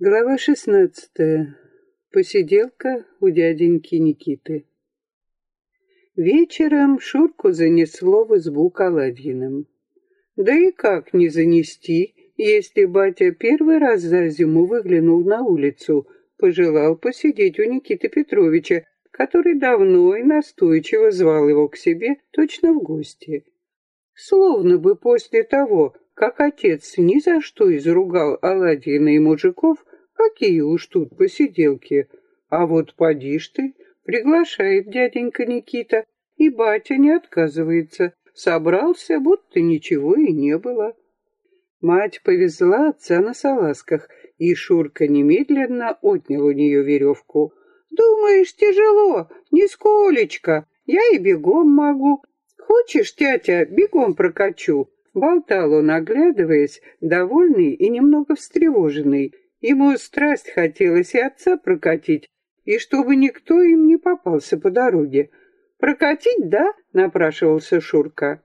Глава шестнадцатая. Посиделка у дяденьки Никиты. Вечером Шурку занесло в избу Каладьиным. Да и как не занести, если батя первый раз за зиму выглянул на улицу, пожелал посидеть у Никиты Петровича, который давно и настойчиво звал его к себе точно в гости. Словно бы после того, как отец ни за что изругал Аладьина и мужиков, Какие уж тут посиделки. А вот поди ж ты, приглашает дяденька Никита, и батя не отказывается. Собрался, будто ничего и не было. Мать повезла отца на салазках, и Шурка немедленно отнял у нее веревку. «Думаешь, тяжело? Нисколечко. Я и бегом могу. Хочешь, тятя, бегом прокачу?» Болтал он, оглядываясь, довольный и немного встревоженный. Ему страсть хотелось и отца прокатить, и чтобы никто им не попался по дороге. «Прокатить, да?» — напрашивался Шурка.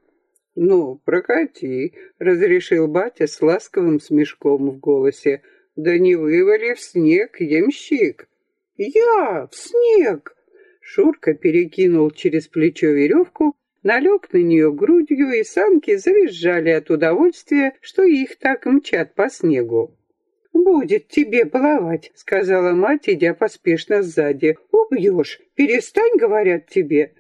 «Ну, прокати», — разрешил батя с ласковым смешком в голосе. «Да не вывали в снег, ямщик». «Я в снег!» Шурка перекинул через плечо веревку, налег на нее грудью, и санки завизжали от удовольствия, что их так мчат по снегу. «Будет тебе баловать», — сказала мать, идя поспешно сзади. «Убьешь. Перестань, говорят тебе».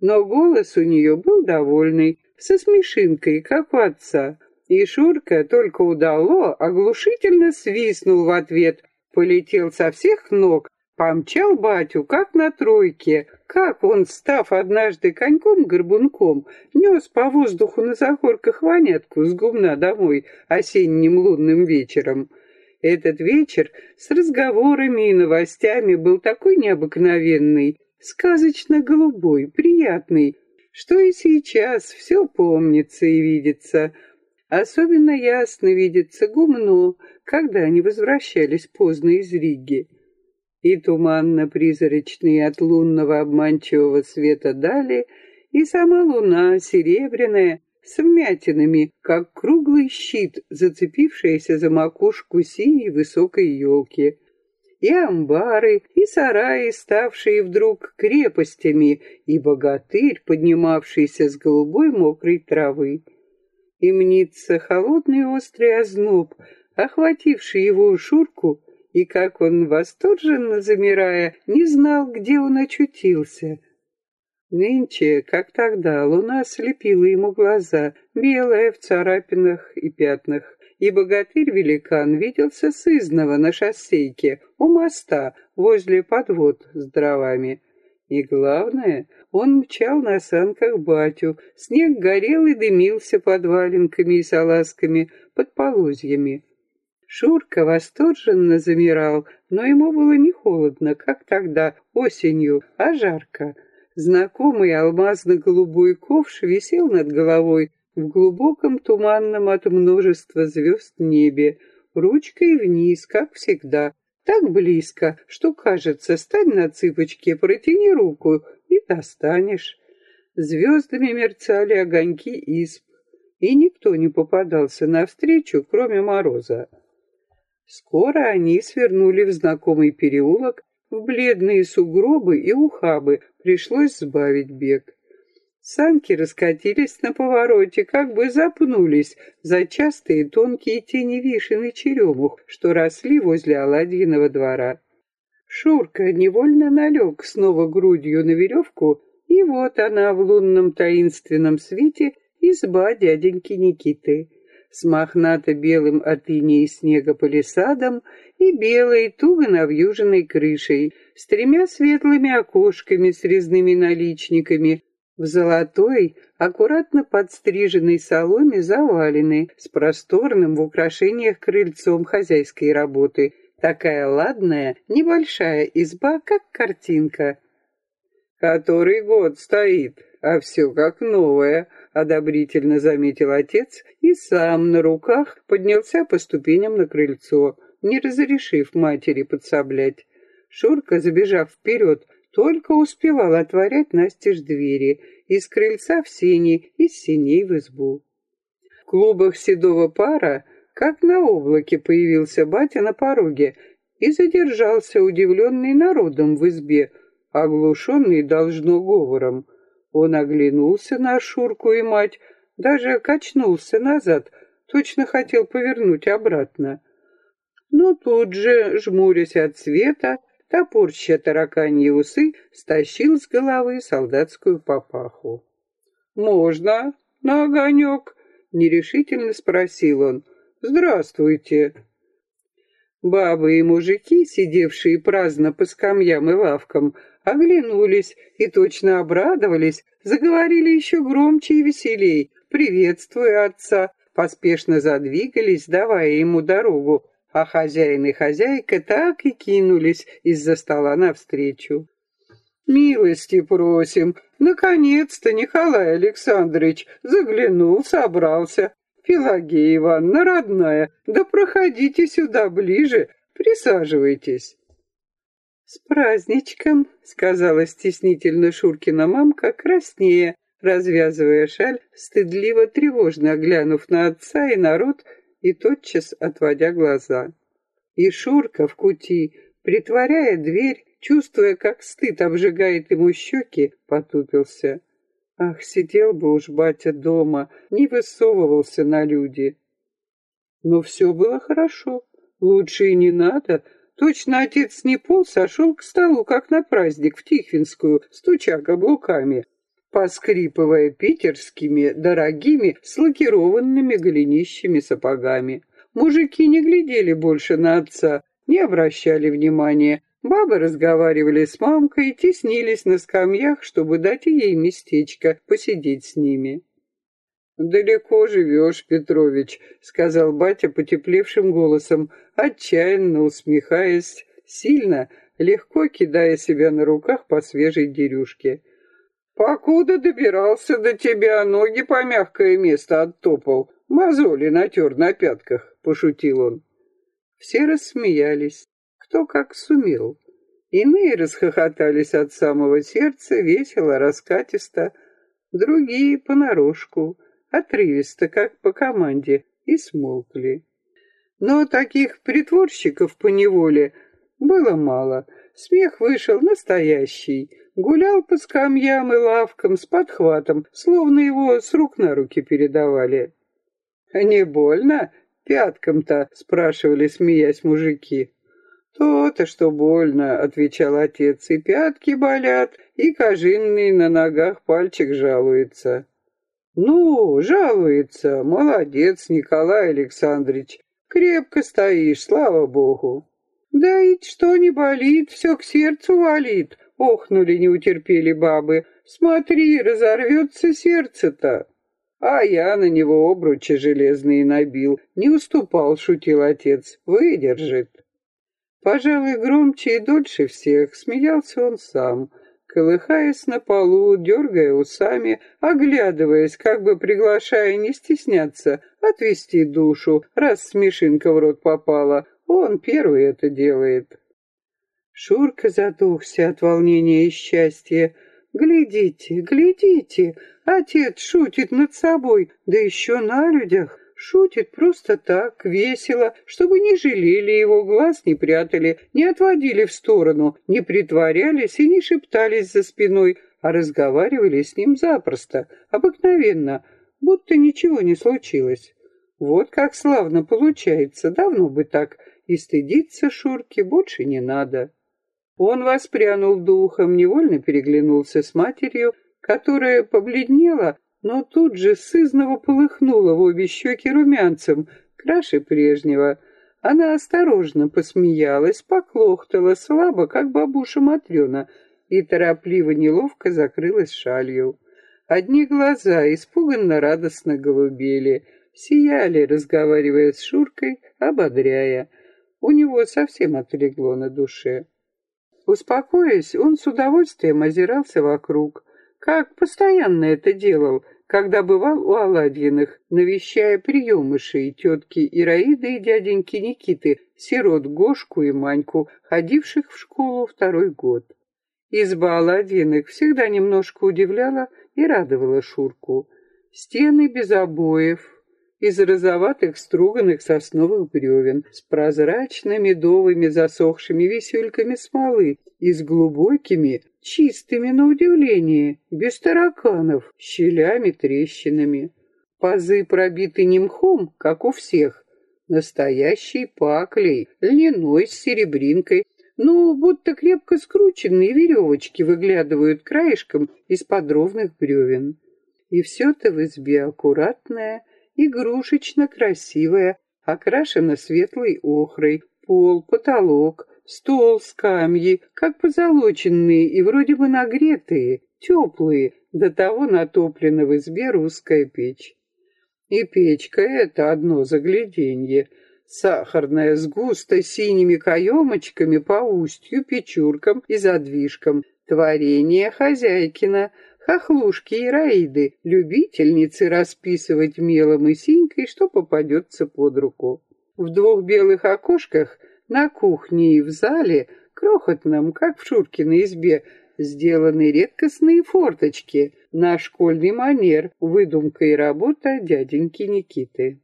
Но голос у нее был довольный, со смешинкой, как у отца. И Шурка только удало, оглушительно свистнул в ответ, полетел со всех ног, помчал батю, как на тройке, как он, став однажды коньком-горбунком, нес по воздуху на захорках вонятку с гумна домой осенним лунным вечером. Этот вечер с разговорами и новостями был такой необыкновенный, сказочно-голубой, приятный, что и сейчас все помнится и видится. Особенно ясно видится гумно, когда они возвращались поздно из Риги. И туманно-призрачные от лунного обманчивого света дали, и сама луна серебряная, с вмятинами, как круглый щит, зацепившийся за макушку синей высокой елки. И амбары, и сараи, ставшие вдруг крепостями, и богатырь, поднимавшийся с голубой мокрой травы. И мнится холодный острый озноб, охвативший его шурку, и как он, восторженно замирая, не знал, где он очутился — Нынче, как тогда, луна слепила ему глаза, белая в царапинах и пятнах, и богатырь-великан виделся сызново на шоссейке, у моста, возле подвод с дровами. И главное, он мчал на санках батю, снег горел и дымился под валенками и салазками, под полозьями. Шурка восторженно замирал, но ему было не холодно, как тогда, осенью, а жарко. Знакомый алмазно-голубой ковш висел над головой в глубоком туманном от множества звезд небе, ручкой вниз, как всегда, так близко, что, кажется, стань на цыпочке, протяни руку и достанешь. Звездами мерцали огоньки исп, и никто не попадался навстречу, кроме Мороза. Скоро они свернули в знакомый переулок, в бледные сугробы и ухабы пришлось сбавить бег. Санки раскатились на повороте, как бы запнулись за частые тонкие тени вишен и черемух, что росли возле Аладьиного двора. Шурка невольно налег снова грудью на веревку, и вот она в лунном таинственном свете изба дяденьки Никиты с мохнато-белым от инеи снега палисадом и белой, туго навьюженной крышей, с тремя светлыми окошками с резными наличниками, в золотой, аккуратно подстриженной соломе завалены, с просторным в украшениях крыльцом хозяйской работы. Такая ладная, небольшая изба, как картинка. «Который год стоит, а все как новое», — одобрительно заметил отец и сам на руках поднялся по ступеням на крыльцо не разрешив матери подсоблять. Шурка, забежав вперед, только успевал отворять настежь двери, из крыльца в сени, из сеней в избу. В клубах седого пара, как на облаке появился батя на пороге и задержался, удивленный народом в избе, оглушенный должно говором. Он оглянулся на Шурку и мать, даже качнулся назад, точно хотел повернуть обратно. Но тут же, жмурясь от света, топорща тараканьи усы, стащил с головы солдатскую папаху. «Можно на огонек?» — нерешительно спросил он. «Здравствуйте!» Бабы и мужики, сидевшие праздно по скамьям и лавкам, оглянулись и точно обрадовались, заговорили еще громче и веселей, приветствуя отца, поспешно задвигались, давая ему дорогу, а хозяин и хозяйка так и кинулись из-за стола навстречу. «Милости просим! Наконец-то Николай Александрович заглянул, собрался. Пелагея Ивановна, родная, да проходите сюда ближе, присаживайтесь». «С праздничком!» — сказала стеснительно Шуркина мамка, краснея, развязывая шаль, стыдливо тревожно оглянув на отца и народ и тотчас отводя глаза. И Шурка в кути, притворяя дверь, чувствуя, как стыд обжигает ему щеки, потупился. Ах, сидел бы уж батя дома, не высовывался на люди. Но все было хорошо, лучше и не надо. Точно отец не пол сошел к столу, как на праздник в Тихвинскую, стуча каблуками, поскрипывая питерскими, дорогими, с лакированными голенищами сапогами. Мужики не глядели больше на отца, не обращали внимания. Бабы разговаривали с мамкой теснились на скамьях, чтобы дать ей местечко посидеть с ними. «Далеко живешь, Петрович», — сказал батя потеплевшим голосом, отчаянно усмехаясь, сильно, легко кидая себя на руках по свежей дерюшке. Покуда добирался до тебя, ноги по мягкое место оттопал, мозоли натер на пятках, пошутил он. Все рассмеялись, кто как сумел. Иные расхохотались от самого сердца, весело, раскатисто, другие понарошку, отрывисто, как по команде, и смолкли. Но таких притворщиков по неволе было мало. Смех вышел настоящий, Гулял по скамьям и лавкам с подхватом, словно его с рук на руки передавали. «Не больно? Пяткам-то?» — спрашивали, смеясь мужики. «То-то, что больно», — отвечал отец, — «и пятки болят, и кожинный на ногах пальчик жалуется». «Ну, жалуется, молодец, Николай Александрович, крепко стоишь, слава богу». «Да и что не болит, все к сердцу валит», Охнули, не утерпели бабы. Смотри, разорвется сердце-то. А я на него обручи железные набил. Не уступал, шутил отец. Выдержит. Пожалуй, громче и дольше всех смеялся он сам, колыхаясь на полу, дергая усами, оглядываясь, как бы приглашая не стесняться, отвести душу, раз смешинка в рот попала. Он первый это делает. Шурка задохся от волнения и счастья. «Глядите, глядите! Отец шутит над собой, да еще на людях!» Шутит просто так, весело, чтобы не жалели его, глаз не прятали, не отводили в сторону, не притворялись и не шептались за спиной, а разговаривали с ним запросто, обыкновенно, будто ничего не случилось. Вот как славно получается, давно бы так, и стыдиться Шурки больше не надо. Он воспрянул духом, невольно переглянулся с матерью, которая побледнела, но тут же сызново полыхнула в обе щеки румянцем, краше прежнего. Она осторожно посмеялась, поклохтала слабо, как бабуша Матрена, и торопливо-неловко закрылась шалью. Одни глаза испуганно радостно голубели, сияли, разговаривая с Шуркой, ободряя. У него совсем отлегло на душе. Успокоясь, он с удовольствием озирался вокруг, как постоянно это делал, когда бывал у Аладьиных, навещая приемышей тетки Ираиды и дяденьки Никиты, сирот Гошку и Маньку, ходивших в школу второй год. Изба Аладьиных всегда немножко удивляла и радовала Шурку. Стены без обоев, из розоватых струганных сосновых бревен с прозрачными медовыми засохшими висюльками смолы и с глубокими, чистыми на удивление, без тараканов, щелями-трещинами. Пазы пробиты не мхом, как у всех, настоящей паклей, льняной с серебринкой, но будто крепко скрученные веревочки выглядывают краешком из-под ровных бревен. И все-то в избе аккуратное, игрушечно красивое, окрашено светлой охрой, пол, потолок, стол, скамьи, как позолоченные и вроде бы нагретые, теплые, до того натоплена в избе русская печь. И печка — это одно загляденье — сахарная с густо синими каемочками по устью, печуркам и задвижкам, творение хозяйкина, хохлушки и раиды, любительницы расписывать мелом и синькой, что попадется под руку. В двух белых окошках на кухне и в зале, крохотном, как в Шуркиной избе, сделаны редкостные форточки на школьный манер, выдумка и работа дяденьки Никиты.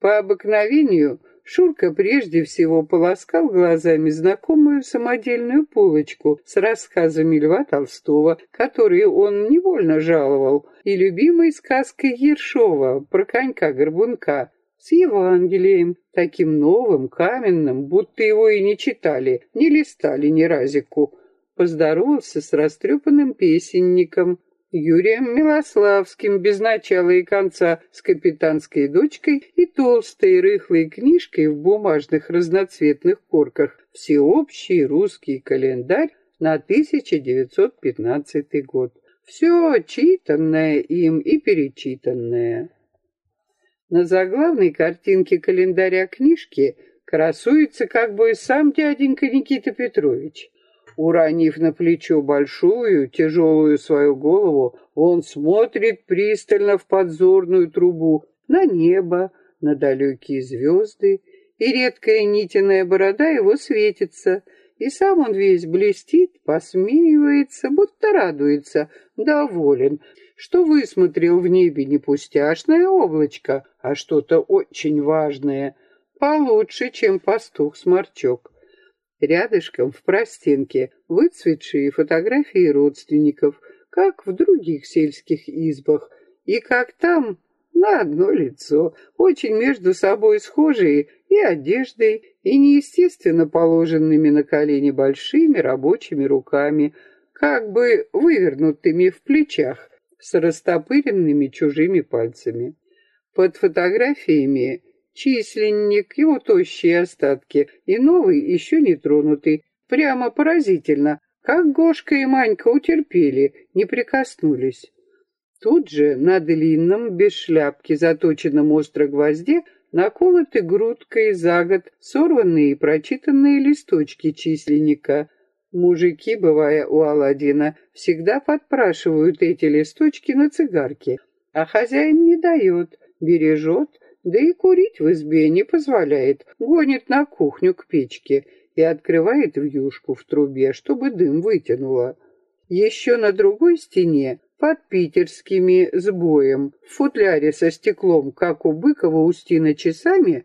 По обыкновению Шурка прежде всего полоскал глазами знакомую самодельную полочку с рассказами Льва Толстого, которые он невольно жаловал, и любимой сказкой Ершова про конька-горбунка, с Евангелием, таким новым, каменным, будто его и не читали, не листали ни разику. Поздоровался с растрепанным песенником, Юрием Милославским без начала и конца с капитанской дочкой и толстой рыхлой книжкой в бумажных разноцветных корках «Всеобщий русский календарь на 1915 год». Все читанное им и перечитанное. На заглавной картинке календаря книжки красуется как бы сам дяденька Никита Петрович. Уронив на плечо большую, тяжелую свою голову, он смотрит пристально в подзорную трубу на небо, на далекие звезды, и редкая нитиная борода его светится, и сам он весь блестит, посмеивается, будто радуется, доволен, что высмотрел в небе не пустяшное облачко, а что-то очень важное, получше, чем пастух-сморчок. Рядышком в простенке выцветшие фотографии родственников, как в других сельских избах, и как там на одно лицо, очень между собой схожие и одеждой, и неестественно положенными на колени большими рабочими руками, как бы вывернутыми в плечах, с растопыренными чужими пальцами. Под фотографиями численник, его тощие остатки, и новый, еще не тронутый. Прямо поразительно, как Гошка и Манька утерпели, не прикоснулись. Тут же на длинном, без шляпки, заточенном остро гвозде, наколоты грудкой за год сорванные и прочитанные листочки численника. Мужики, бывая у Аладдина, всегда подпрашивают эти листочки на цигарке, а хозяин не дает, бережет, да и курить в избе не позволяет, гонит на кухню к печке и открывает вьюшку в трубе, чтобы дым вытянуло. Еще на другой стене, под питерскими сбоем, в футляре со стеклом, как у Быкова Устина часами,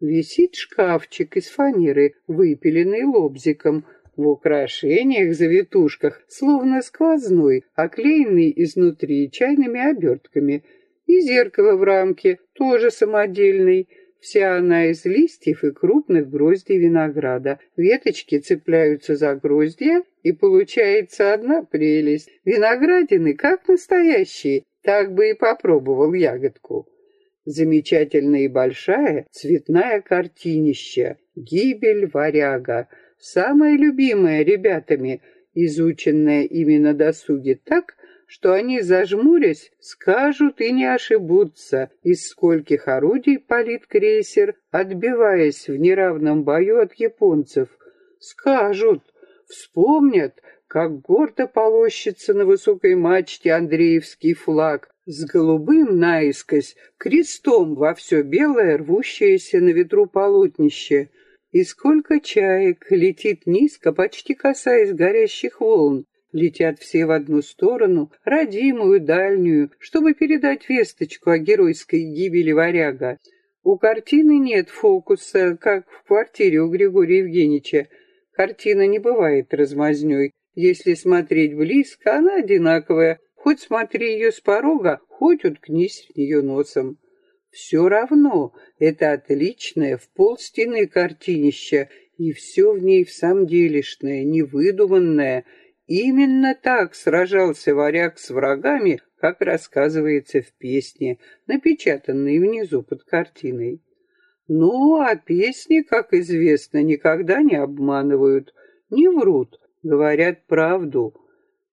висит шкафчик из фанеры, выпиленный лобзиком, в украшениях-завитушках, словно сквозной, оклеенный изнутри чайными обертками — и зеркало в рамке, тоже самодельный. Вся она из листьев и крупных гроздей винограда. Веточки цепляются за гроздья, и получается одна прелесть. Виноградины как настоящие, так бы и попробовал ягодку. Замечательная и большая цветная картинища «Гибель варяга», самая любимая ребятами, изученная именно досуге так, что они, зажмурясь, скажут и не ошибутся, из скольких орудий палит крейсер, отбиваясь в неравном бою от японцев. Скажут, вспомнят, как гордо полощется на высокой мачте Андреевский флаг, с голубым наискось, крестом во все белое, рвущееся на ветру полотнище. И сколько чаек летит низко, почти касаясь горящих волн, летят все в одну сторону, родимую, дальнюю, чтобы передать весточку о геройской гибели варяга. У картины нет фокуса, как в квартире у Григория Евгеньевича. Картина не бывает размазнёй. Если смотреть близко, она одинаковая. Хоть смотри ее с порога, хоть уткнись в нее носом. Все равно это отличное в полстены картинище, и все в ней в самом делешное, невыдуманное. Именно так сражался варяг с врагами, как рассказывается в песне, напечатанной внизу под картиной. Ну, а песни, как известно, никогда не обманывают, не врут, говорят правду.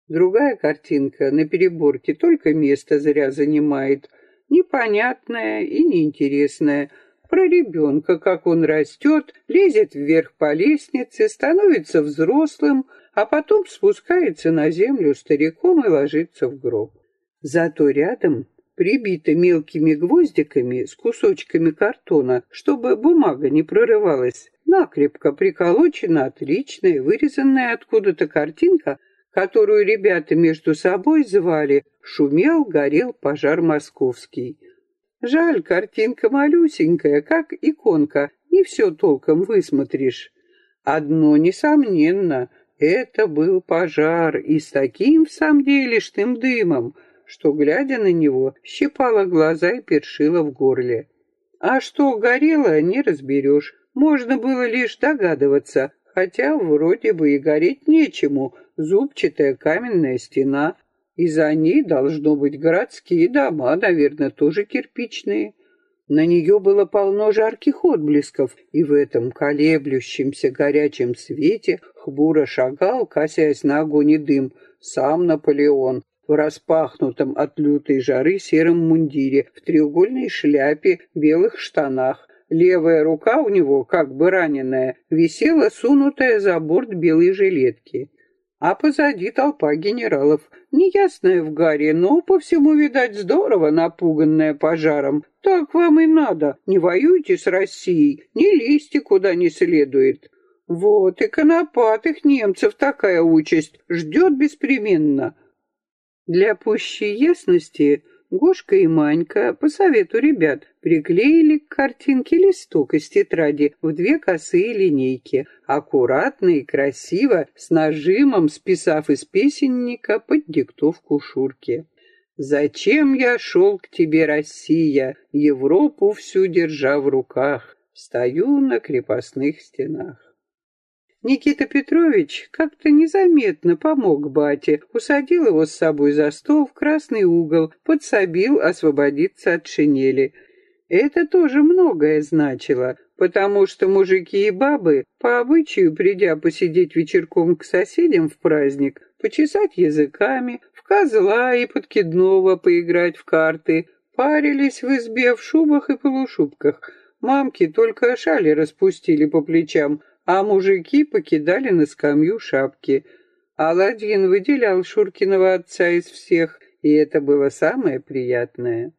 Другая картинка на переборке только место зря занимает, непонятная и неинтересная, про ребенка, как он растет, лезет вверх по лестнице, становится взрослым, а потом спускается на землю стариком и ложится в гроб. Зато рядом прибито мелкими гвоздиками с кусочками картона, чтобы бумага не прорывалась, накрепко приколочена отличная, вырезанная откуда-то картинка, которую ребята между собой звали «Шумел, горел пожар московский». Жаль, картинка малюсенькая, как иконка, не все толком высмотришь. Одно несомненно, это был пожар и с таким в самом делешным дымом — что, глядя на него, щипала глаза и першила в горле. А что горело, не разберешь. Можно было лишь догадываться, хотя вроде бы и гореть нечему. Зубчатая каменная стена, и за ней должно быть городские дома, наверное, тоже кирпичные. На нее было полно жарких отблесков, и в этом колеблющемся горячем свете хмуро шагал, косясь на огонь и дым, сам Наполеон, в распахнутом от лютой жары сером мундире, в треугольной шляпе, белых штанах. Левая рука у него, как бы раненая, висела сунутая за борт белой жилетки. А позади толпа генералов, неясная в гаре, но по всему, видать, здорово напуганная пожаром. Так вам и надо, не воюйте с Россией, не лезьте куда не следует. Вот и конопатых немцев такая участь ждет беспременно. Для пущей ясности Гошка и Манька, по совету ребят, приклеили к картинке листок из тетради в две косые линейки, аккуратно и красиво, с нажимом списав из песенника под диктовку Шурки. «Зачем я шел к тебе, Россия, Европу всю держа в руках, стою на крепостных стенах?» Никита Петрович как-то незаметно помог бате, усадил его с собой за стол в красный угол, подсобил освободиться от шинели. Это тоже многое значило, потому что мужики и бабы, по обычаю, придя посидеть вечерком к соседям в праздник, почесать языками, в козла и подкидного поиграть в карты, парились в избе в шубах и полушубках. Мамки только шали распустили по плечам, а мужики покидали на скамью шапки. Аладдин выделял Шуркиного отца из всех, и это было самое приятное.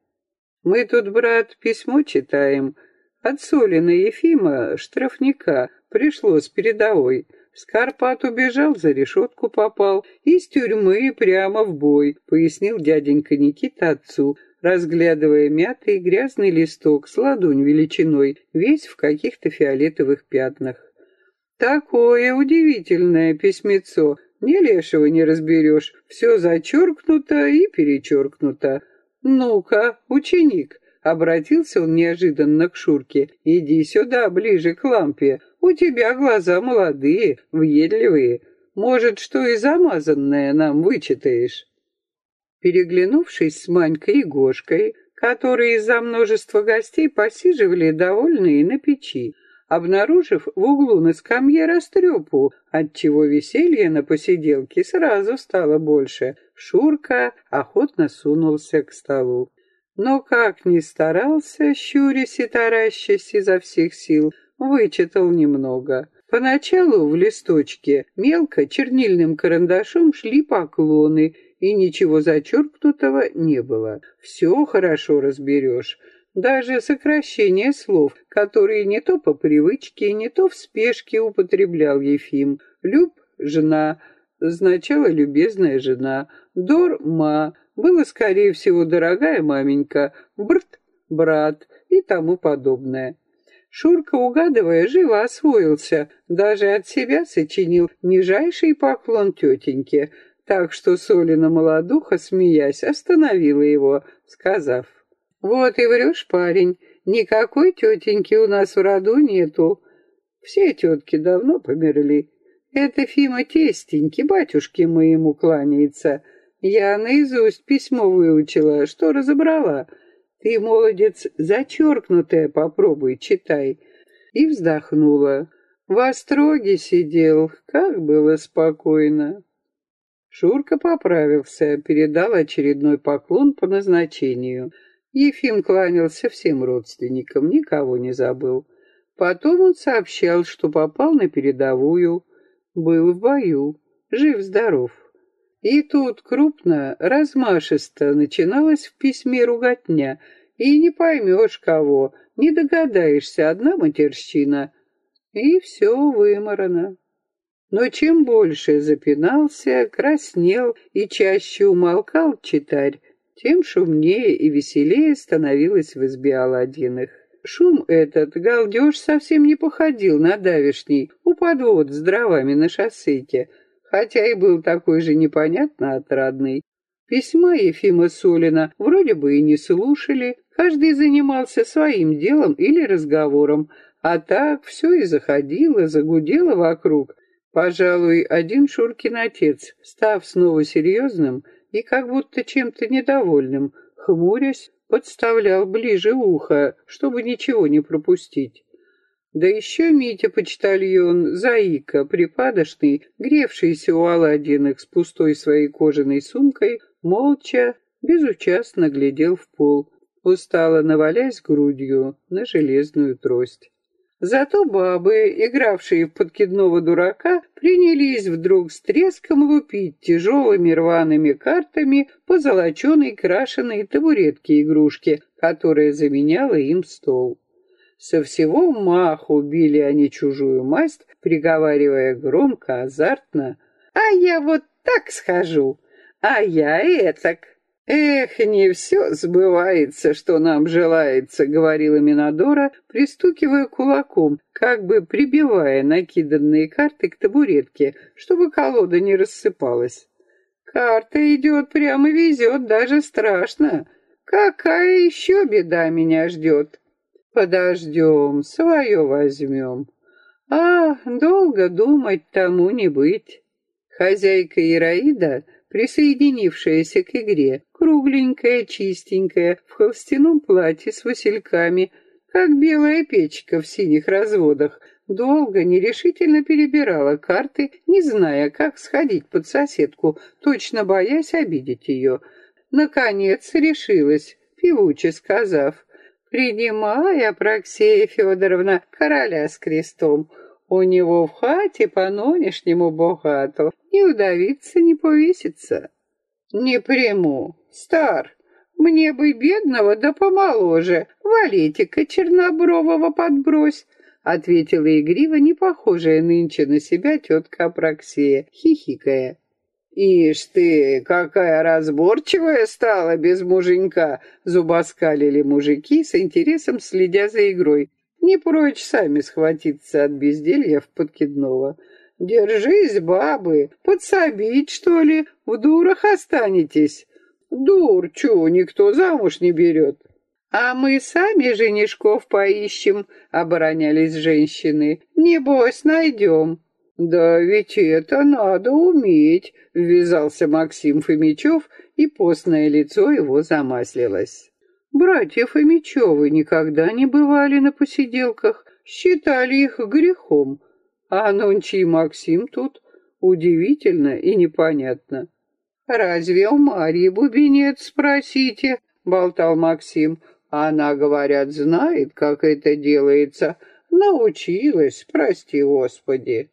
Мы тут, брат, письмо читаем. От Солина Ефима, штрафника, пришло с передовой. Скарпат убежал, за решетку попал, из тюрьмы прямо в бой, пояснил дяденька Никита отцу, разглядывая мятый грязный листок с ладонь величиной, весь в каких-то фиолетовых пятнах. Такое удивительное письмецо. Ни лешего не разберешь. Все зачеркнуто и перечеркнуто. Ну-ка, ученик, обратился он неожиданно к Шурке. Иди сюда, ближе к лампе. У тебя глаза молодые, въедливые. Может, что и замазанное нам вычитаешь. Переглянувшись с Манькой и Гошкой, которые из-за множества гостей посиживали довольные на печи, обнаружив в углу на скамье растрепу, отчего веселье на посиделке сразу стало больше. Шурка охотно сунулся к столу. Но как ни старался, щурясь и таращась изо всех сил, вычитал немного. Поначалу в листочке мелко чернильным карандашом шли поклоны, и ничего зачеркнутого не было. Все хорошо разберешь. Даже сокращение слов, которые не то по привычке, не то в спешке употреблял Ефим. Люб — жена, означало «любезная жена», «дор-ма» было, скорее всего, «дорогая маменька», «брт» — «брат» и тому подобное. Шурка, угадывая, живо освоился, даже от себя сочинил нижайший поклон тетеньке, так что Солина молодуха, смеясь, остановила его, сказав, «Вот и врешь, парень, никакой тетеньки у нас в роду нету. Все тетки давно померли. Это Фима тестеньки, батюшке моему кланяется. Я наизусть письмо выучила, что разобрала. Ты, молодец, зачеркнутое попробуй, читай». И вздохнула. В остроге сидел, как было спокойно. Шурка поправился, передал очередной поклон по назначению. Ефим кланялся всем родственникам, никого не забыл. Потом он сообщал, что попал на передовую, был в бою, жив-здоров. И тут крупно, размашисто начиналась в письме руготня, и не поймешь кого, не догадаешься, одна матерщина. И все выморано. Но чем больше запинался, краснел и чаще умолкал читарь, тем шумнее и веселее становилось в избе Аладдиных. Шум этот, галдеж, совсем не походил на давишний, у подвод с дровами на шоссейке, хотя и был такой же непонятно отрадный. Письма Ефима Солина вроде бы и не слушали, каждый занимался своим делом или разговором, а так все и заходило, загудело вокруг. Пожалуй, один Шуркин отец, став снова серьезным, и как будто чем-то недовольным, хмурясь, подставлял ближе ухо, чтобы ничего не пропустить. Да еще Митя-почтальон, заика, припадочный, гревшийся у Аладдиных с пустой своей кожаной сумкой, молча, безучастно глядел в пол, устало навалясь грудью на железную трость. Зато бабы, игравшие в подкидного дурака, принялись вдруг с треском лупить тяжелыми рваными картами по золоченой крашеной табуретке игрушки, которая заменяла им стол. Со всего маху били они чужую масть, приговаривая громко, азартно, «А я вот так схожу, а я этак». «Эх, не все сбывается, что нам желается», — говорила Минадора, пристукивая кулаком, как бы прибивая накиданные карты к табуретке, чтобы колода не рассыпалась. «Карта идет прямо везет, даже страшно. Какая еще беда меня ждет?» «Подождем, свое возьмем». «А, долго думать тому не быть». Хозяйка Ираида присоединившаяся к игре, кругленькая, чистенькая, в холстяном платье с васильками, как белая печка в синих разводах, долго нерешительно перебирала карты, не зная, как сходить под соседку, точно боясь обидеть ее. Наконец решилась, певуче сказав, «Принимай, Апраксея Федоровна, короля с крестом, у него в хате по-нонешнему богато, не удавиться, не повеситься. Не приму, стар, мне бы бедного да помоложе, валетика чернобрового подбрось, ответила игриво, не похожая нынче на себя тетка Апраксия, хихикая. «Ишь ты, какая разборчивая стала без муженька!» Зубоскалили мужики с интересом, следя за игрой. Не прочь сами схватиться от безделья в подкидного. Держись, бабы, подсобить, что ли, в дурах останетесь. Дур, чё, никто замуж не берет. А мы сами женишков поищем, оборонялись женщины. Небось, найдем. Да ведь это надо уметь, ввязался Максим Фомичев, и постное лицо его замаслилось. Братья Фомичевы никогда не бывали на посиделках, считали их грехом, а нончий Максим тут удивительно и непонятно. «Разве у Марьи бубенец, спросите?» — болтал Максим. «Она, говорят, знает, как это делается. Научилась, прости Господи».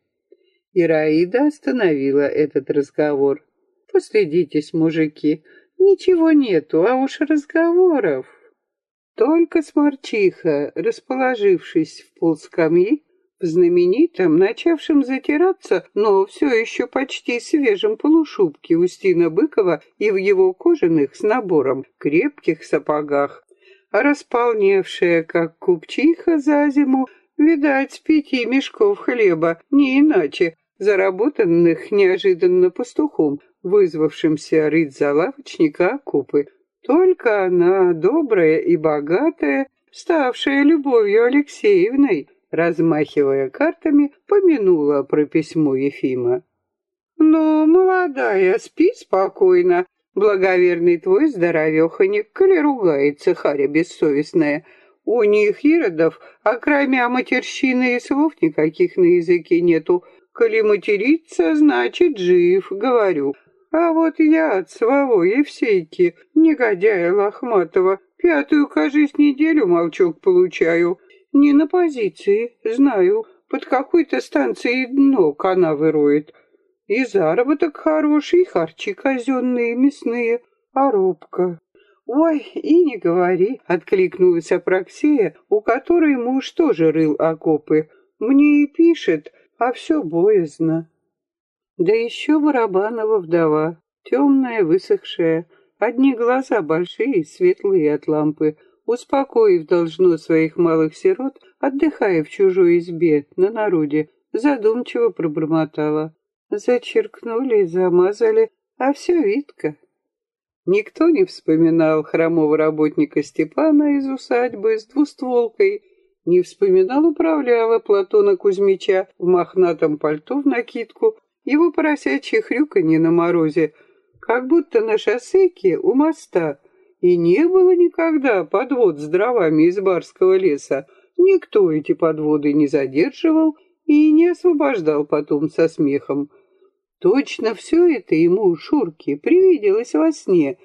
Ираида остановила этот разговор. «Постыдитесь, мужики, Ничего нету, а уж разговоров. Только сморчиха, расположившись в полскамьи, В знаменитом, начавшем затираться, но все еще почти свежем полушубке Устина Быкова и в его кожаных с набором крепких сапогах. Располневшая, как купчиха за зиму, видать, пяти мешков хлеба, не иначе, заработанных неожиданно пастухом, вызвавшимся рыть за лавочника окупы. Только она, добрая и богатая, ставшая любовью Алексеевной, размахивая картами, помянула про письмо Ефима. «Ну, молодая, спи спокойно. Благоверный твой здоровеханик, коли ругается, харя бессовестная. У них, иродов, а кроме матерщины и слов никаких на языке нету. Коли материться, значит, жив, говорю. А вот я от своего Евсейки, негодяя лохматого, пятую, кажись, неделю молчок получаю. Не на позиции, знаю, под какой-то станцией дно канавы роет. И заработок хороший, харчи казенные, мясные, а робко. «Ой, и не говори», — откликнулась Апраксия, у которой муж тоже рыл окопы. «Мне и пишет, а все боязно». Да еще Барабанова вдова, темная, высохшая, одни глаза большие, светлые от лампы, успокоив должно своих малых сирот, отдыхая в чужой избе, на народе, задумчиво пробормотала. Зачеркнули, замазали, а все видко. Никто не вспоминал хромого работника Степана из усадьбы с двустволкой, не вспоминал управляла Платона Кузьмича в мохнатом пальто в накидку, его поросячье хрюканье на морозе, как будто на шоссейке у моста, и не было никогда подвод с дровами из барского леса. Никто эти подводы не задерживал и не освобождал потом со смехом. Точно все это ему, Шурке, привиделось во сне,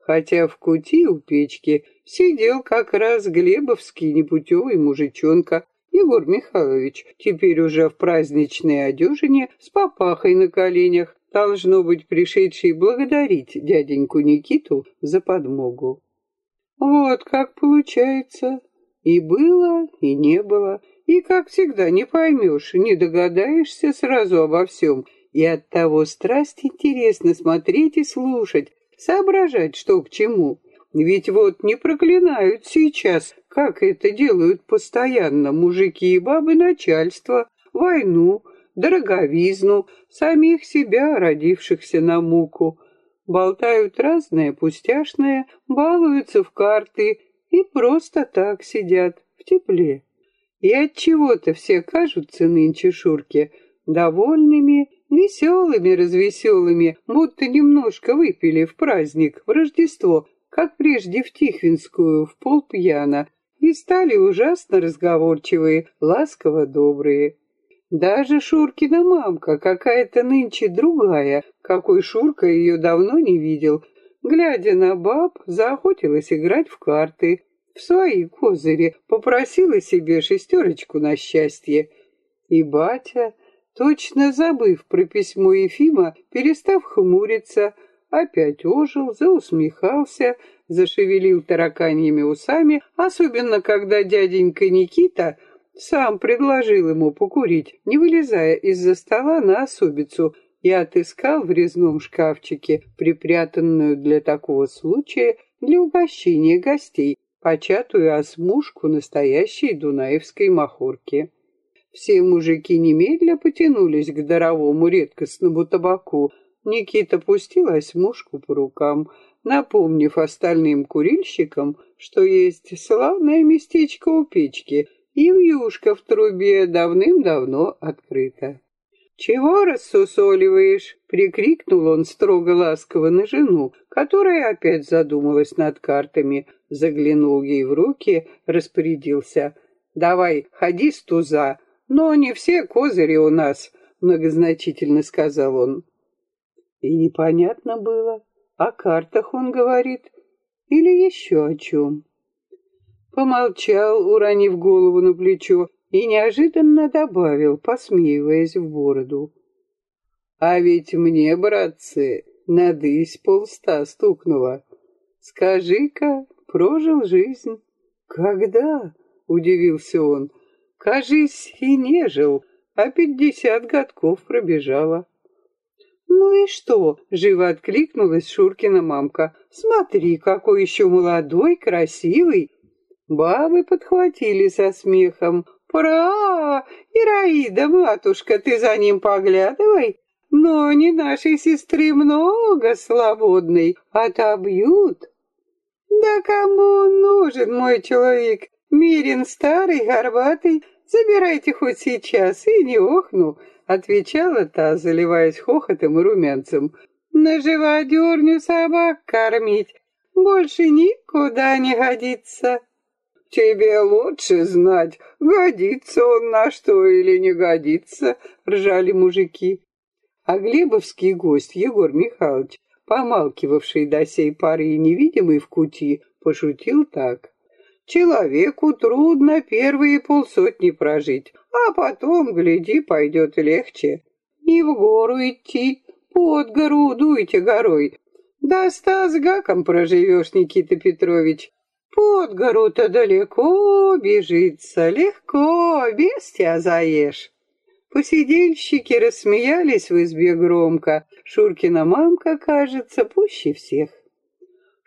хотя в кути у печки сидел как раз глебовский непутевый мужичонка, Егор Михайлович, теперь уже в праздничной одежине, с папахой на коленях, должно быть пришедший благодарить дяденьку Никиту за подмогу. Вот как получается. И было, и не было. И, как всегда, не поймешь, не догадаешься сразу обо всем. И от того страсть интересно смотреть и слушать, соображать, что к чему. Ведь вот не проклинают сейчас, как это делают постоянно мужики и бабы начальство, войну, дороговизну, самих себя, родившихся на муку. Болтают разное пустяшное, балуются в карты и просто так сидят в тепле. И от чего-то все кажутся нынче Шурке довольными, веселыми-развеселыми, будто немножко выпили в праздник, в Рождество, как прежде в Тихвинскую, в полпьяна, и стали ужасно разговорчивые, ласково добрые. Даже Шуркина мамка, какая-то нынче другая, какой Шурка ее давно не видел, глядя на баб, заохотилась играть в карты, в свои козыри, попросила себе шестерочку на счастье. И батя, точно забыв про письмо Ефима, перестав хмуриться, опять ожил, заусмехался, зашевелил тараканьими усами, особенно когда дяденька Никита сам предложил ему покурить, не вылезая из-за стола на особицу, и отыскал в резном шкафчике, припрятанную для такого случая, для угощения гостей, початую осмушку настоящей дунаевской махорки. Все мужики немедля потянулись к даровому редкостному табаку. Никита пустил осьмушку по рукам, напомнив остальным курильщикам, что есть славное местечко у печки, и вьюшка в трубе давным-давно открыта. «Чего рассусоливаешь?» — прикрикнул он строго ласково на жену, которая опять задумалась над картами, заглянул ей в руки, распорядился. «Давай, ходи с туза, но не все козыри у нас», — многозначительно сказал он. И непонятно было, о картах он говорит или еще о чем. Помолчал, уронив голову на плечо, и неожиданно добавил, посмеиваясь в бороду. «А ведь мне, братцы, надысь полста стукнуло. Скажи-ка, прожил жизнь». «Когда?» — удивился он. Кажись, и не жил, а пятьдесят годков пробежала. «Ну и что?» — живо откликнулась Шуркина мамка. «Смотри, какой еще молодой, красивый!» Бабы подхватили со смехом. «Пора! Ираида, матушка, ты за ним поглядывай! Но не нашей сестры много свободной, отобьют!» «Да кому он нужен, мой человек? Мирин старый, горбатый, забирайте хоть сейчас, и не охну!» Отвечала та, заливаясь хохотом и румянцем. На живодерню собак кормить больше никуда не годится. Тебе лучше знать, годится он на что или не годится, ржали мужики. А глебовский гость Егор Михайлович, помалкивавший до сей поры и невидимый в кути, пошутил так. Человеку трудно первые полсотни прожить, а потом, гляди, пойдет легче. Не в гору идти, под гору дуйте горой. До ста с гаком проживешь, Никита Петрович. Под гору-то далеко бежится, легко, без тебя заешь. Посидельщики рассмеялись в избе громко. Шуркина мамка, кажется, пуще всех.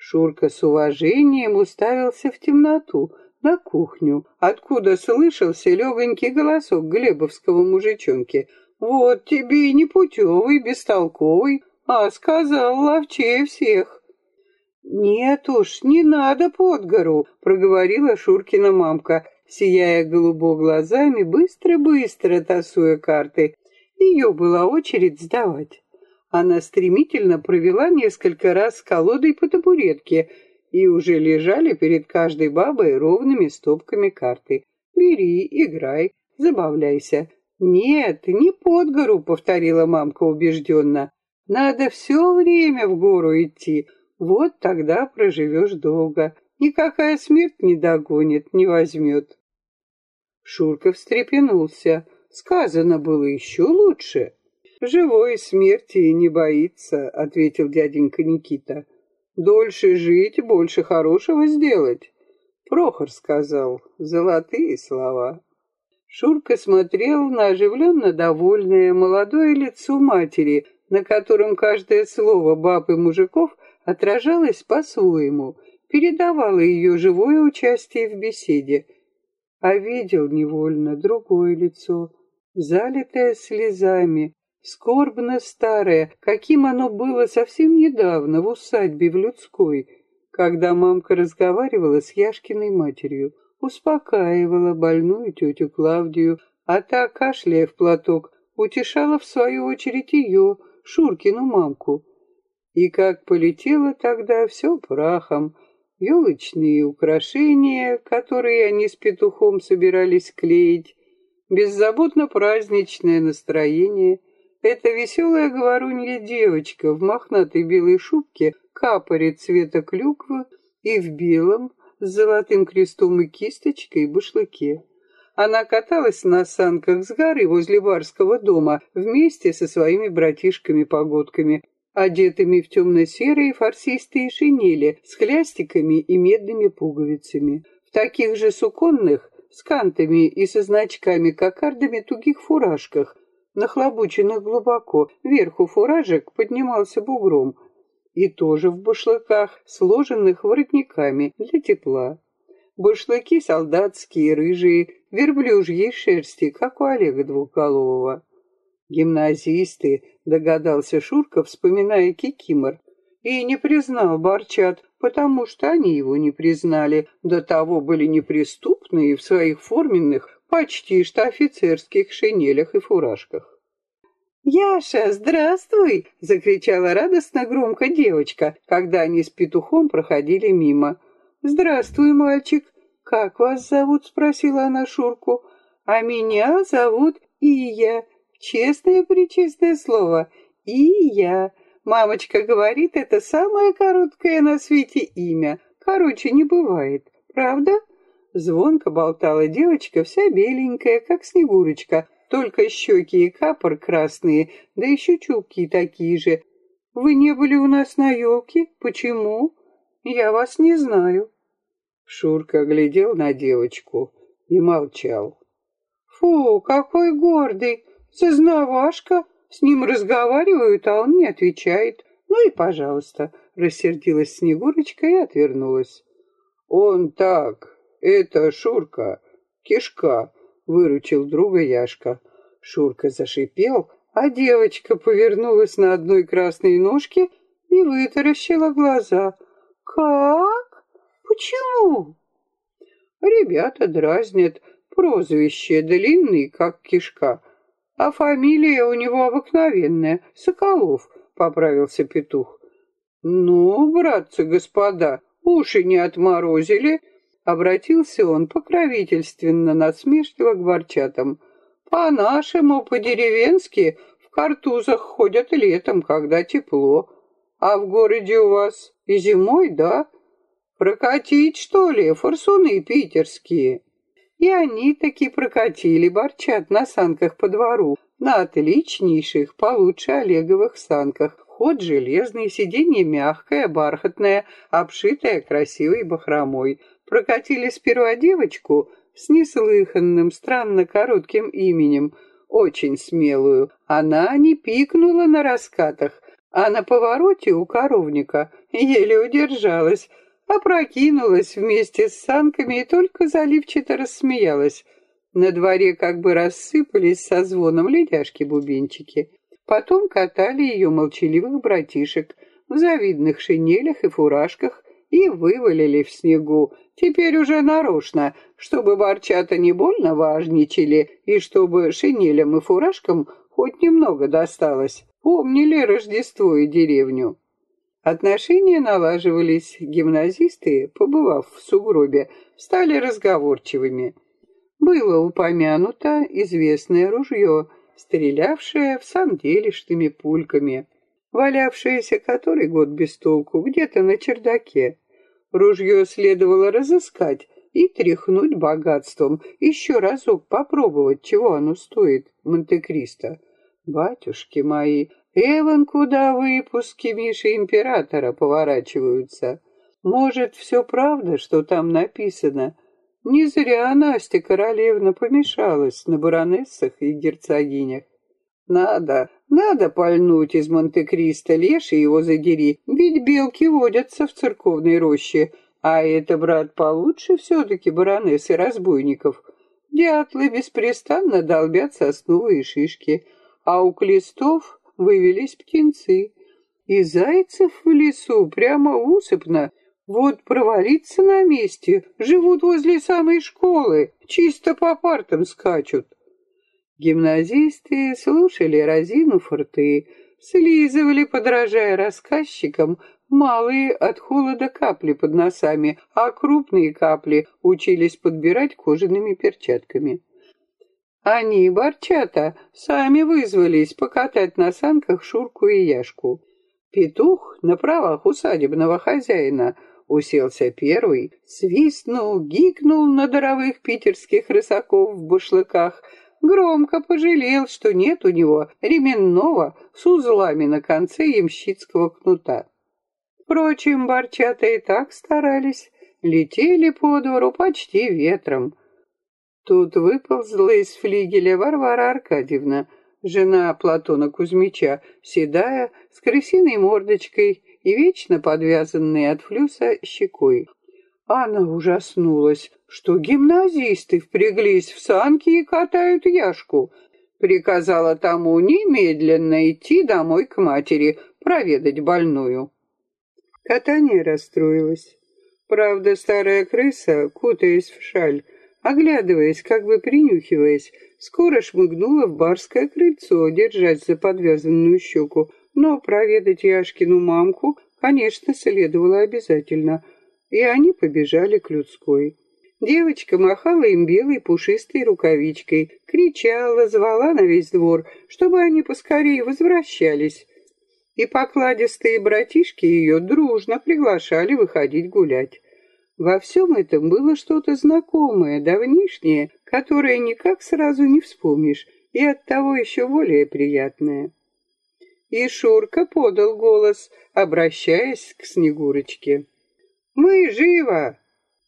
Шурка с уважением уставился в темноту, на кухню, откуда слышался легонький голосок глебовского мужичонки. «Вот тебе и непутевый, бестолковый, а сказал ловчее всех». «Нет уж, не надо под гору», — проговорила Шуркина мамка, сияя голубо глазами, быстро-быстро тасуя карты. Ее была очередь сдавать. Она стремительно провела несколько раз колодой по табуретке, и уже лежали перед каждой бабой ровными стопками карты. «Бери, играй, забавляйся». «Нет, не под гору», — повторила мамка убежденно. «Надо все время в гору идти. Вот тогда проживешь долго. Никакая смерть не догонит, не возьмет». Шурка встрепенулся. Сказано было еще лучше. «Живой смерти не боится», — ответил дяденька Никита. «Дольше жить, больше хорошего сделать». Прохор сказал золотые слова. Шурка смотрел на оживленно довольное молодое лицо матери, на котором каждое слово баб и мужиков отражалось по-своему, передавало ее живое участие в беседе. А видел невольно другое лицо, залитое слезами, скорбно старое, каким оно было совсем недавно в усадьбе в Людской, когда мамка разговаривала с Яшкиной матерью, успокаивала больную тетю Клавдию, а та, кашляя в платок, утешала в свою очередь ее, Шуркину мамку. И как полетело тогда все прахом, елочные украшения, которые они с петухом собирались клеить, беззаботно праздничное настроение — эта веселая говорунья девочка в мохнатой белой шубке, капоре цвета клюквы и в белом, с золотым крестом и кисточкой, башлыке. Она каталась на санках с горы возле барского дома вместе со своими братишками-погодками, одетыми в темно-серые фарсистые шинели с хлястиками и медными пуговицами. В таких же суконных, с кантами и со значками-кокардами тугих фуражках, нахлобученных глубоко, верху фуражек поднимался бугром, и тоже в башлыках, сложенных воротниками для тепла. Башлыки солдатские, рыжие, верблюжьей шерсти, как у Олега Двухголового. Гимназисты, догадался Шурка, вспоминая Кикимор, и не признал Борчат, потому что они его не признали, до того были неприступные в своих форменных почти что офицерских шинелях и фуражках. «Яша, здравствуй!» — закричала радостно громко девочка, когда они с петухом проходили мимо. «Здравствуй, мальчик! Как вас зовут?» — спросила она Шурку. «А меня зовут Ия. Честное-пречестное слово. Ия. Мамочка говорит, это самое короткое на свете имя. Короче не бывает. Правда?» Звонко болтала девочка, вся беленькая, как снегурочка, только щеки и капор красные, да еще чулки такие же. Вы не были у нас на елке? Почему? Я вас не знаю. Шурка глядел на девочку и молчал. Фу, какой гордый, сознавашка. С ним разговаривают, а он не отвечает. Ну и пожалуйста, рассердилась Снегурочка и отвернулась. Он так, это Шурка, кишка, выручил друга Яшка. Шурка зашипел, а девочка повернулась на одной красной ножке и вытаращила глаза. «Как? Почему?» Ребята дразнят, прозвище длинный, как кишка, а фамилия у него обыкновенная, Соколов, — поправился петух. Ну, братцы, господа, уши не отморозили, — обратился он покровительственно насмешливо к ворчатам. По-нашему, по-деревенски, в картузах ходят летом, когда тепло. А в городе у вас и зимой, да? Прокатить, что ли, форсуны питерские? И они таки прокатили борчат на санках по двору, на отличнейших, получше Олеговых санках. Ход железный, сиденье мягкое, бархатное, обшитое красивой бахромой. Прокатили сперва девочку с неслыханным, странно коротким именем, очень смелую. Она не пикнула на раскатах, а на повороте у коровника еле удержалась, опрокинулась вместе с санками и только заливчато рассмеялась. На дворе как бы рассыпались со звоном ледяшки-бубенчики. Потом катали ее молчаливых братишек в завидных шинелях и фуражках и вывалили в снегу, теперь уже нарочно, чтобы борчата не больно важничали и чтобы шинелям и фуражкам хоть немного досталось. Помнили Рождество и деревню. Отношения налаживались, гимназисты, побывав в сугробе, стали разговорчивыми. Было упомянуто известное ружье, стрелявшее в самом делешными пульками, валявшееся который год без толку где-то на чердаке. Ружье следовало разыскать и тряхнуть богатством, еще разок попробовать, чего оно стоит, Монте-Кристо. Батюшки мои, Эван, куда выпуски Миши Императора поворачиваются? Может, все правда, что там написано? Не зря Настя Королевна помешалась на баронессах и герцогинях. Надо, надо пальнуть из Монте-Кристо, леший его задери, ведь белки водятся в церковной роще, а это, брат, получше все-таки баронессы разбойников. Дятлы беспрестанно долбят сосновые шишки, а у клестов вывелись птенцы. И зайцев в лесу прямо усыпно. Вот провалиться на месте, живут возле самой школы, чисто по партам скачут. Гимназисты слушали разину форты, слизывали, подражая рассказчикам, малые от холода капли под носами, а крупные капли учились подбирать кожаными перчатками. Они, борчата, сами вызвались покатать на санках Шурку и Яшку. Петух на правах усадебного хозяина уселся первый, свистнул, гикнул на даровых питерских рысаков в бушлыках, громко пожалел, что нет у него ременного с узлами на конце ямщицкого кнута. Впрочем, борчата и так старались, летели по двору почти ветром, Тут выползла из флигеля Варвара Аркадьевна, жена Платона Кузьмича, седая, с крысиной мордочкой и вечно подвязанной от флюса щекой. Она ужаснулась, что гимназисты впряглись в санки и катают Яшку. Приказала тому немедленно идти домой к матери, проведать больную. Катание расстроилось. Правда, старая крыса, кутаясь в шаль, Оглядываясь, как бы принюхиваясь, скоро шмыгнула в барское крыльцо, держась за подвязанную щеку. Но проведать Яшкину мамку, конечно, следовало обязательно. И они побежали к людской. Девочка махала им белой пушистой рукавичкой, кричала, звала на весь двор, чтобы они поскорее возвращались. И покладистые братишки ее дружно приглашали выходить гулять. Во всем этом было что-то знакомое, давнишнее, которое никак сразу не вспомнишь, и оттого еще более приятное. И Шурка подал голос, обращаясь к Снегурочке. «Мы живо!»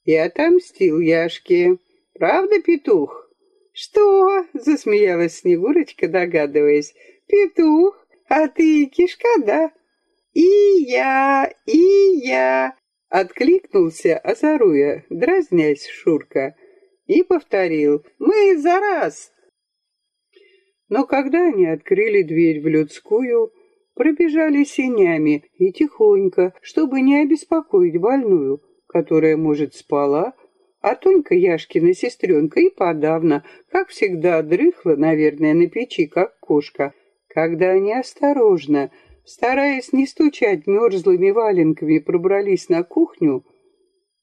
И отомстил Яшке. «Правда, петух?» «Что?» — засмеялась Снегурочка, догадываясь. «Петух, а ты кишка, да?» «И я, и я!» — откликнулся, озаруя, дразнясь Шурка, и повторил. «Мы за раз!» Но когда они открыли дверь в людскую, пробежали сенями и тихонько, чтобы не обеспокоить больную, которая, может, спала, а Тонька Яшкина сестренка и подавно, как всегда, дрыхла, наверное, на печи, как кошка, когда они осторожно, стараясь не стучать мерзлыми валенками, пробрались на кухню,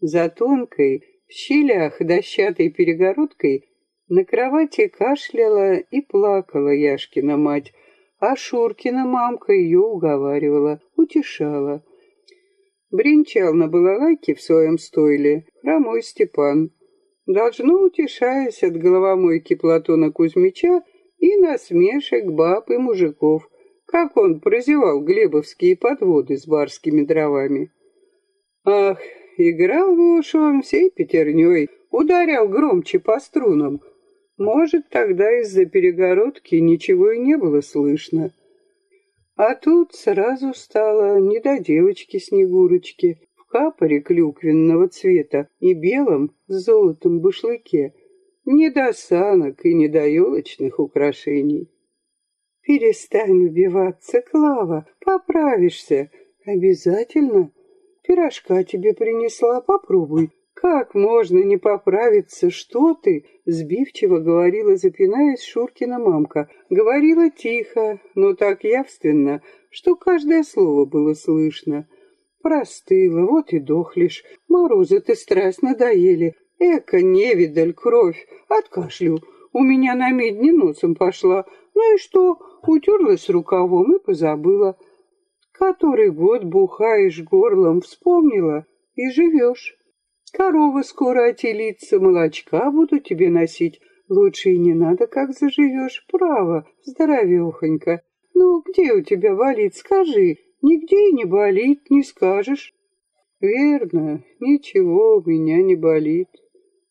за тонкой, в щелях дощатой перегородкой на кровати кашляла и плакала Яшкина мать, а Шуркина мамка ее уговаривала, утешала. Бринчал на балалайке в своем стойле хромой Степан. Должно, утешаясь от головомойки Платона Кузьмича и насмешек баб и мужиков, как он прозевал глебовские подводы с барскими дровами. Ах, играл уж он всей пятерней, ударял громче по струнам, может, тогда из-за перегородки ничего и не было слышно. А тут сразу стало не до девочки-снегурочки в капоре клюквенного цвета и белом с золотом башлыке, не до санок и не до елочных украшений. «Перестань убиваться, Клава, поправишься. Обязательно. Пирожка тебе принесла, попробуй. «Как можно не поправиться? Что ты?» — сбивчиво говорила, запинаясь Шуркина мамка. Говорила тихо, но так явственно, что каждое слово было слышно. Простыла, вот и дохлишь. Морозы-то страсть надоели. Эка, невидаль, кровь. Откашлю. У меня на медне носом пошла. Ну и что? Утерлась рукавом и позабыла. Который год бухаешь горлом, вспомнила и живешь. Корова скоро отелится, молочка буду тебе носить. Лучше и не надо, как заживешь, право, здоровехонько. Ну, где у тебя болит, скажи. Нигде и не болит, не скажешь. Верно, ничего у меня не болит,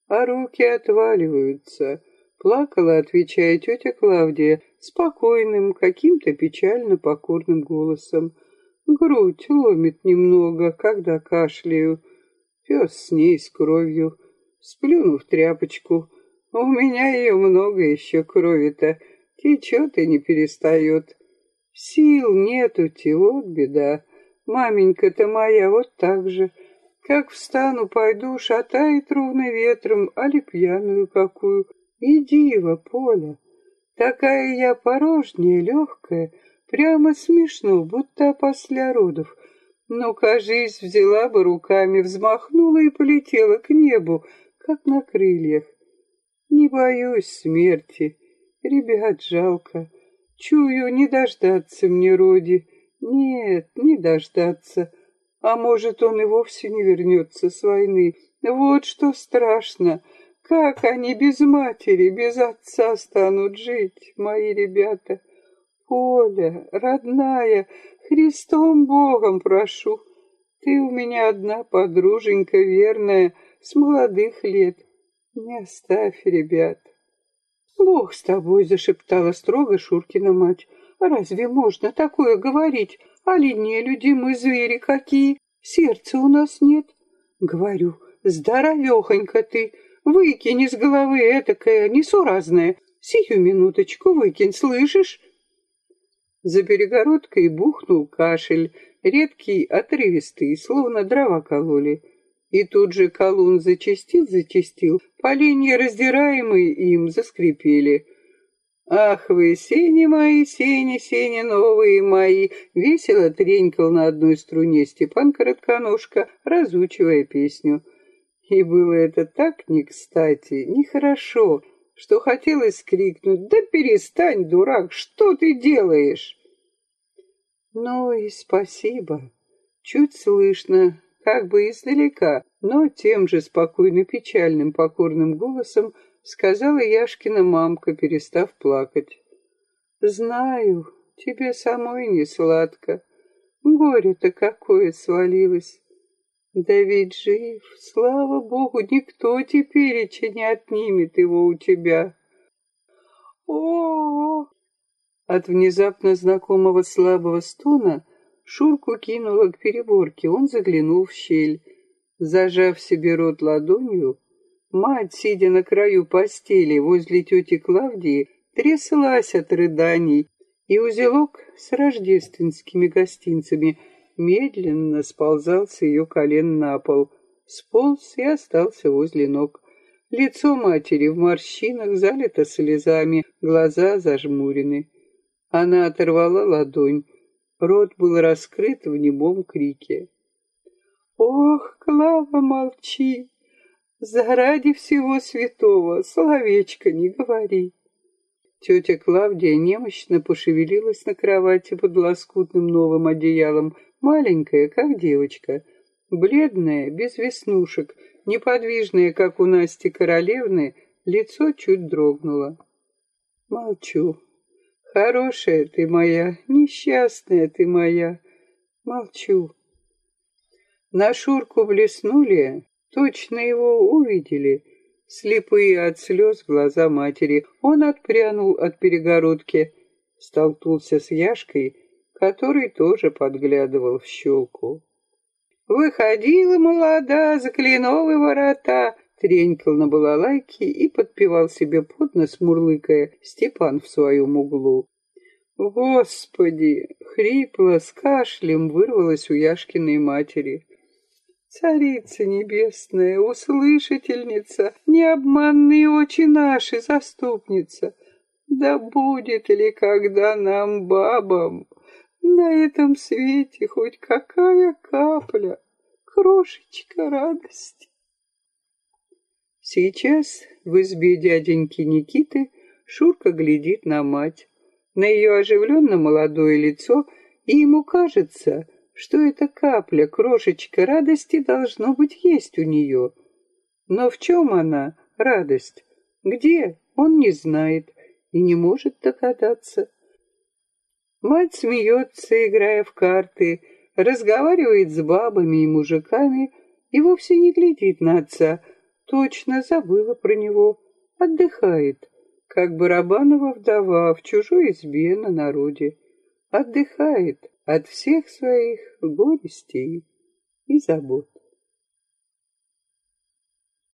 а руки отваливаются. Плакала, отвечая тетя Клавдия, спокойным, каким-то печально покорным голосом. Грудь ломит немного, когда кашляю. Пес с ней, с кровью, сплюнув тряпочку. У меня ее много еще крови-то, течет и не перестает. Сил нету, те, вот беда. Маменька-то моя вот так же. Как встану, пойду, шатает ровно ветром, али пьяную какую. И дива, Поля. Такая я порожняя, легкая, прямо смешно, будто после родов. Но, кажись, взяла бы руками, взмахнула и полетела к небу, как на крыльях. Не боюсь смерти. Ребят жалко. Чую, не дождаться мне Роди. Нет, не дождаться. А может, он и вовсе не вернется с войны. Вот что страшно. Как они без матери, без отца станут жить, мои ребята? Поля, родная, Христом Богом прошу, ты у меня одна подруженька верная, с молодых лет. Не оставь, ребят. Бог с тобой, зашептала строго Шуркина мать. Разве можно такое говорить? Али не люди мы звери какие? Сердца у нас нет. Говорю, здоровехонька ты, выкинь из головы этакое несуразное. Сию минуточку выкинь, слышишь? За перегородкой бухнул кашель, редкий, отрывистый, словно дрова кололи. И тут же колун зачастил-зачастил, поленья, раздираемые им, заскрипели. «Ах вы, сени мои, сени, сени новые мои!» Весело тренькал на одной струне Степан Коротконожка, разучивая песню. И было это так не кстати, нехорошо, что хотелось крикнуть «Да перестань, дурак, что ты делаешь?» Ну и спасибо. Чуть слышно, как бы издалека, но тем же спокойно печальным покорным голосом сказала Яшкина мамка, перестав плакать. «Знаю, тебе самой не сладко. Горе-то какое свалилось. Да ведь жив, слава богу, никто теперь не отнимет его у тебя. о, От внезапно знакомого слабого стона Шурку кинуло к переборке, он заглянул в щель. Зажав себе рот ладонью, мать, сидя на краю постели возле тети Клавдии, тряслась от рыданий, и узелок с рождественскими гостинцами медленно сползал с ее колен на пол, сполз и остался возле ног. Лицо матери в морщинах залито слезами, глаза зажмурены. Она оторвала ладонь, рот был раскрыт в немом крике. «Ох, Клава, молчи! Заради всего святого словечко не говори!» Тетя Клавдия немощно пошевелилась на кровати под лоскутным новым одеялом, маленькая, как девочка, бледная, без веснушек, неподвижная, как у Насти Королевны, лицо чуть дрогнуло. Молчу. Хорошая ты моя, несчастная ты моя. Молчу. На Шурку блеснули, точно его увидели. Слепые от слез глаза матери. Он отпрянул от перегородки, столкнулся с Яшкой, который тоже подглядывал в щелку. Выходила молода за кленовые ворота, тренькал на балалайке и подпевал себе под нос, мурлыкая, Степан в своем углу. Господи! Хрипло, с кашлем вырвалось у Яшкиной матери. Царица небесная, услышательница, необманные очи наши, заступница, да будет ли когда нам, бабам, на этом свете хоть какая капля, крошечка радости. Сейчас в избе дяденьки Никиты Шурка глядит на мать, на ее оживленно молодое лицо, и ему кажется, что эта капля, крошечка радости должно быть есть у нее. Но в чем она, радость? Где? Он не знает и не может догадаться. Мать смеется, играя в карты, разговаривает с бабами и мужиками и вовсе не глядит на отца, точно забыла про него, отдыхает, как Барабанова вдова в чужой избе на народе, отдыхает от всех своих горестей и забот.